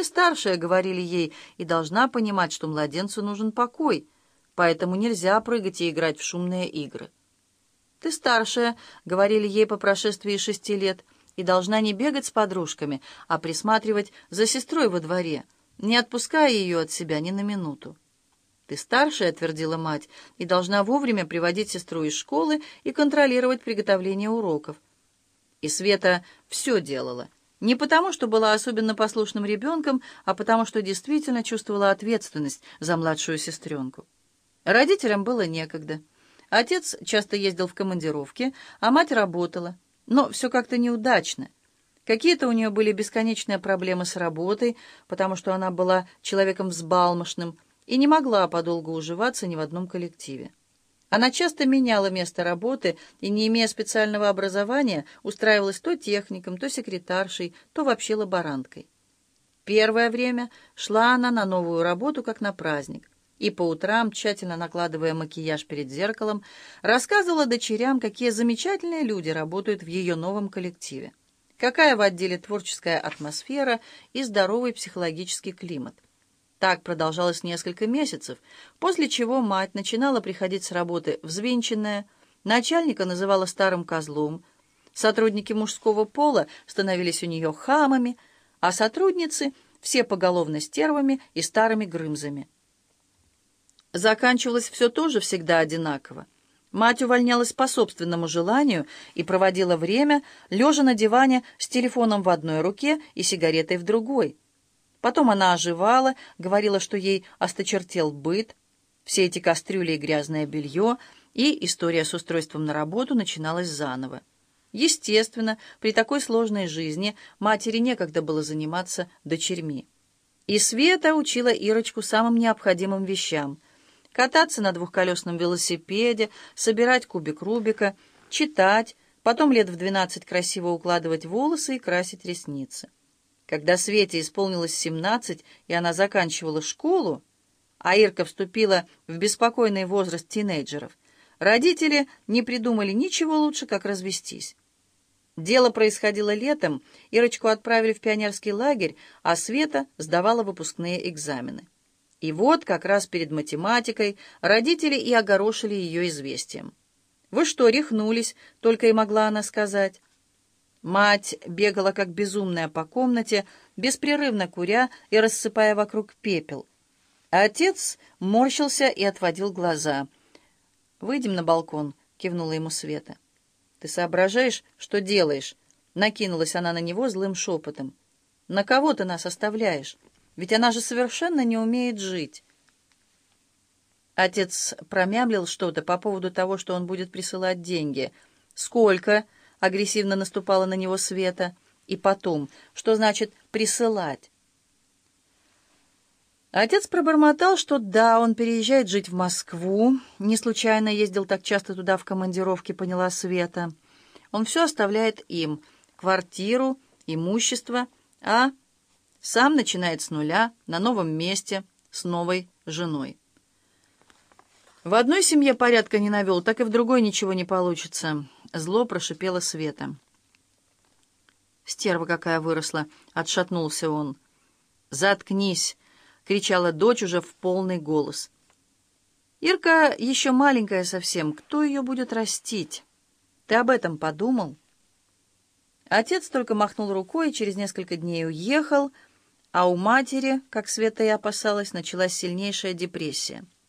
Ты старшая, — говорили ей, — и должна понимать, что младенцу нужен покой, поэтому нельзя прыгать и играть в шумные игры. Ты старшая, — говорили ей по прошествии шести лет, — и должна не бегать с подружками, а присматривать за сестрой во дворе, не отпуская ее от себя ни на минуту. «Ты старшая», — твердила мать, — «и должна вовремя приводить сестру из школы и контролировать приготовление уроков». И Света все делала. Не потому, что была особенно послушным ребенком, а потому, что действительно чувствовала ответственность за младшую сестренку. Родителям было некогда. Отец часто ездил в командировки, а мать работала. Но все как-то неудачно. Какие-то у нее были бесконечные проблемы с работой, потому что она была человеком взбалмошным, и не могла подолгу уживаться ни в одном коллективе. Она часто меняла место работы и, не имея специального образования, устраивалась то техником, то секретаршей, то вообще лаборанткой. Первое время шла она на новую работу, как на праздник, и по утрам, тщательно накладывая макияж перед зеркалом, рассказывала дочерям, какие замечательные люди работают в ее новом коллективе, какая в отделе творческая атмосфера и здоровый психологический климат. Так продолжалось несколько месяцев, после чего мать начинала приходить с работы взвинченная, начальника называла старым козлом, сотрудники мужского пола становились у нее хамами, а сотрудницы — все поголовно стервами и старыми грымзами. Заканчивалось все тоже всегда одинаково. Мать увольнялась по собственному желанию и проводила время, лежа на диване с телефоном в одной руке и сигаретой в другой — Потом она оживала, говорила, что ей осточертел быт, все эти кастрюли и грязное белье, и история с устройством на работу начиналась заново. Естественно, при такой сложной жизни матери некогда было заниматься дочерьми. И Света учила Ирочку самым необходимым вещам — кататься на двухколесном велосипеде, собирать кубик Рубика, читать, потом лет в двенадцать красиво укладывать волосы и красить ресницы. Когда Свете исполнилось семнадцать, и она заканчивала школу, а Ирка вступила в беспокойный возраст тинейджеров, родители не придумали ничего лучше, как развестись. Дело происходило летом, Ирочку отправили в пионерский лагерь, а Света сдавала выпускные экзамены. И вот как раз перед математикой родители и огорошили ее известием. «Вы что, рехнулись?» — только и могла она сказать. Мать бегала как безумная по комнате, беспрерывно куря и рассыпая вокруг пепел. Отец морщился и отводил глаза. «Выйдем на балкон», — кивнула ему Света. «Ты соображаешь, что делаешь?» — накинулась она на него злым шепотом. «На кого ты нас оставляешь? Ведь она же совершенно не умеет жить». Отец промямлил что-то по поводу того, что он будет присылать деньги. «Сколько?» Агрессивно наступала на него Света. И потом, что значит «присылать»? Отец пробормотал, что да, он переезжает жить в Москву. Не случайно ездил так часто туда в командировке, поняла Света. Он все оставляет им. Квартиру, имущество, а сам начинает с нуля, на новом месте, с новой женой. В одной семье порядка не навел, так и в другой ничего не получится. Зло прошипела Света. «Стерва какая выросла!» — отшатнулся он. «Заткнись!» — кричала дочь уже в полный голос. «Ирка еще маленькая совсем. Кто ее будет растить? Ты об этом подумал?» Отец только махнул рукой и через несколько дней уехал, а у матери, как Света и опасалась, началась сильнейшая депрессия —